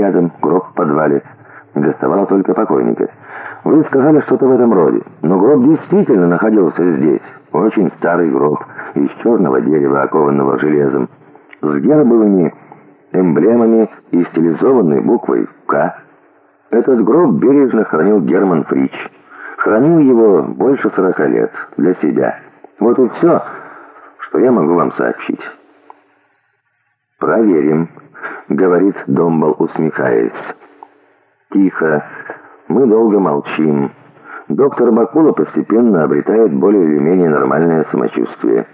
рядом, гроб в подвале. Доставало только покойника. Вы сказали что-то в этом роде. Но гроб действительно находился здесь. Очень старый гроб, из черного дерева, окованного железом, с гербовыми эмблемами и стилизованной буквой «К». Этот гроб бережно хранил Герман Фрич. Хранил его больше сорока лет для себя. Вот и все, что я могу вам сообщить. «Проверим», — говорит Домбал, усмехаясь. «Тихо. Мы долго молчим. Доктор Бакула постепенно обретает более или менее нормальное самочувствие».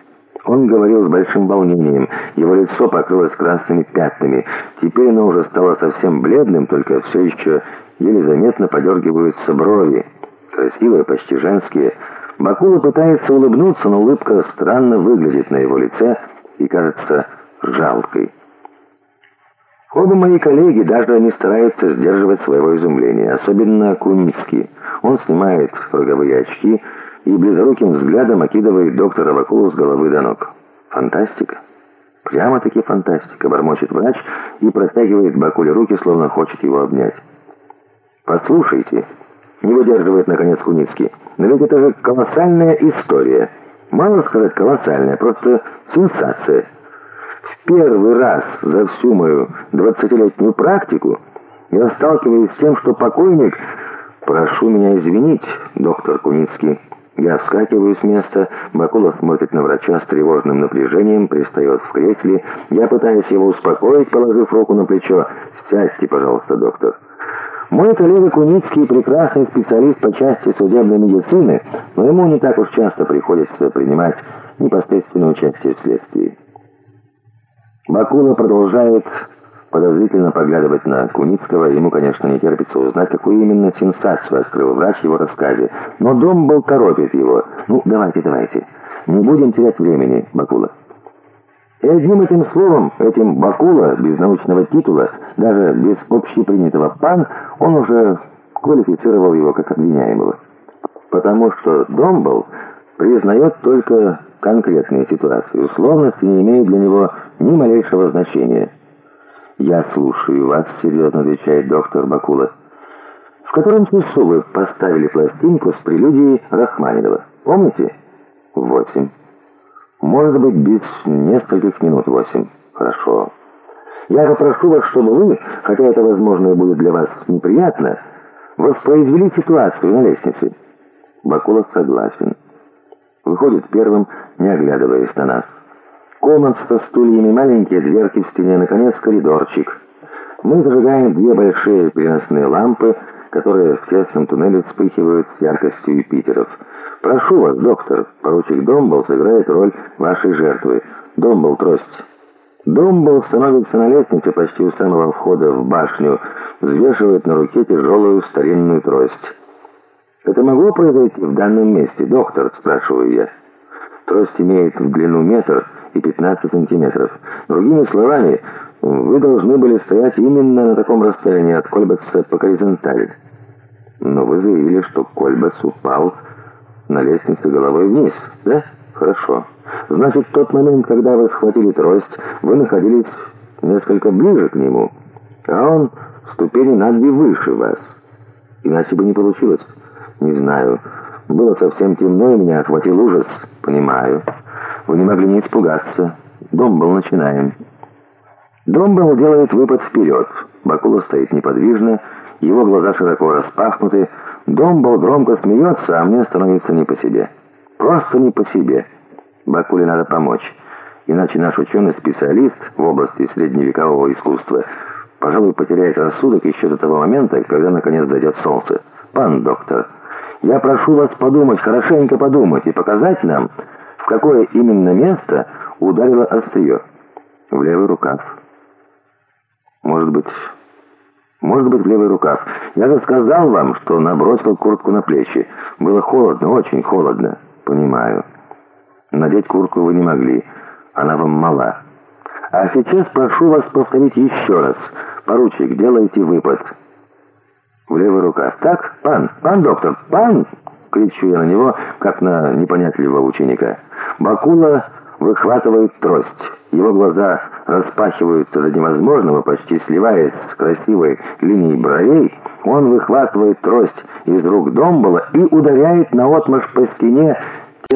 Он говорил с большим волнением. Его лицо покрылось красными пятнами. Теперь оно уже стало совсем бледным, только все еще еле заметно подергиваются брови. Красивые, почти женские. Бакула пытается улыбнуться, но улыбка странно выглядит на его лице и кажется жалкой. Оба мои коллеги даже не стараются сдерживать своего изумления, особенно Куницкий. Он снимает роговые очки и близоруким взглядом окидывает доктора Вакулу с головы до ног. Фантастика. Прямо-таки фантастика, бормочет врач и протягивает Бакуле руки, словно хочет его обнять. «Послушайте», — не выдерживает, наконец, Куницкий, «но ведь это же колоссальная история. Мало сказать колоссальная, просто сенсация. Первый раз за всю мою двадцатилетнюю практику я сталкиваюсь с тем, что покойник... Прошу меня извинить, доктор Куницкий». Я вскакиваю с места, Бакулов смотрит на врача с тревожным напряжением, пристает в кресле. Я пытаюсь его успокоить, положив руку на плечо. «Сядьте, пожалуйста, доктор». Мой коллега Куницкий прекрасный специалист по части судебной медицины, но ему не так уж часто приходится принимать непосредственное участие в следствии. Бакула продолжает подозрительно поглядывать на Куницкого. Ему, конечно, не терпится узнать, какую именно сенсацию открыл врач в его рассказе. Но дом был торопит его. «Ну, давайте, давайте. Не будем терять времени, Бакула». И одним этим словом, этим Бакула, без научного титула, даже без общепринятого «пан», он уже квалифицировал его как обвиняемого. Потому что Домбл признает только конкретные ситуации. Условности не имеют для него ни малейшего значения. «Я слушаю вас», — серьезно отвечает доктор Бакула. «В котором часу вы поставили пластинку с прелюдией Рахманинова? Помните?» «Восемь». Может быть, без нескольких минут восемь. Хорошо. Я попрошу вас, чтобы вы, хотя это, возможно, и будет для вас неприятно, воспроизвели ситуацию на лестнице. Бакулов согласен. Выходит первым, не оглядываясь на нас. Комнат со стульями, маленькие дверки в стене, наконец, коридорчик. Мы зажигаем две большие переносные лампы, которые в тесном туннеле вспыхивают с яркостью Юпитеров. «Прошу вас, доктор, поручик Домбл сыграет роль вашей жертвы. Домбл, трость». Домбл становится на лестнице почти у самого входа в башню, взвешивает на руке тяжелую старинную трость. «Это могло произойти в данном месте, доктор?» – спрашиваю я. Трость имеет в длину метр и 15 сантиметров. Другими словами, вы должны были стоять именно на таком расстоянии от Кольбатса по горизонтали. Но вы заявили, что Кольбатс упал на лестнице головой вниз, да? Хорошо. Значит, в тот момент, когда вы схватили трость, вы находились несколько ближе к нему, а он ступени на две выше вас. Иначе бы не получилось. Не знаю. Было совсем темно, и меня охватил ужас. Понимаю. Вы не могли не испугаться. Дом был начинаем. Домбелл делает выпад вперед. Бакула стоит неподвижно, его глаза широко распахнуты. Домбелл громко смеется, а мне становится не по себе. Просто не по себе. Бакуле надо помочь. Иначе наш ученый-специалист в области средневекового искусства, пожалуй, потеряет рассудок еще до того момента, когда наконец дойдет солнце. Пан доктор, я прошу вас подумать, хорошенько подумать и показать нам, в какое именно место ударило острие. В левый рукав. Может быть... Может быть, в левый рукав. Я же сказал вам, что набросил куртку на плечи. Было холодно, очень холодно. Понимаю. Надеть куртку вы не могли. Она вам мала. А сейчас прошу вас повторить еще раз. Поручик, делайте выпад. В левый рукав. Так, пан, пан доктор, пан! Кричу я на него, как на непонятливого ученика. Бакула выхватывает трость. его глаза распахиваются до невозможного, почти сливаясь с красивой линией бровей, он выхватывает трость из рук Домбола и ударяет наотмашь по стене,